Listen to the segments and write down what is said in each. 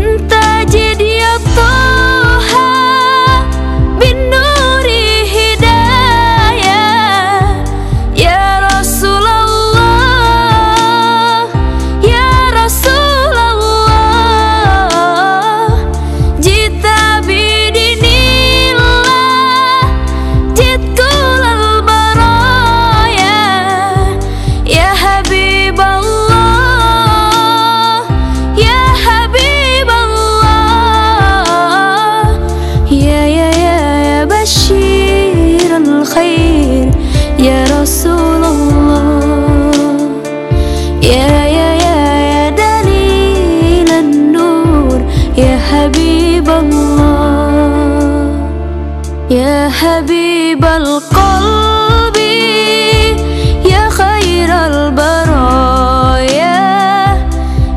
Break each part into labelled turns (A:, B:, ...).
A: in الله. يا حبيب القلب يا خير البرايا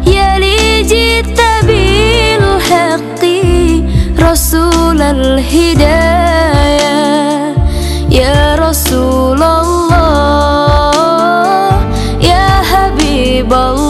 A: يا لي جئت بالحق رسول الهدايا. يا رسول الله يا حبيب الله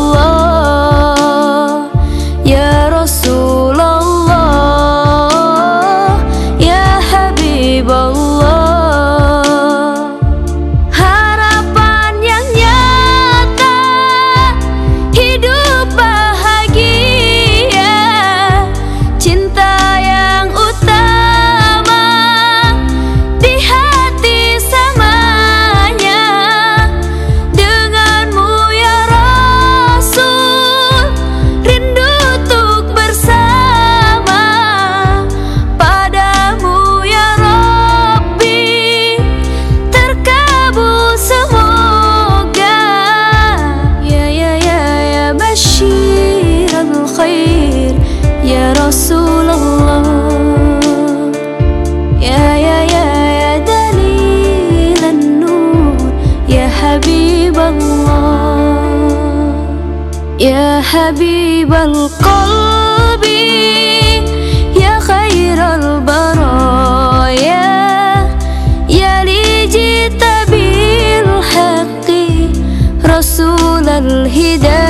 A: Ya Rasulullah. Ya ya ya ya dalilan nur. Ya Habiballah Ya Habibal qalbi Ya khairal baraya. Ya li jita bil haqqi. Rasul al hidayah.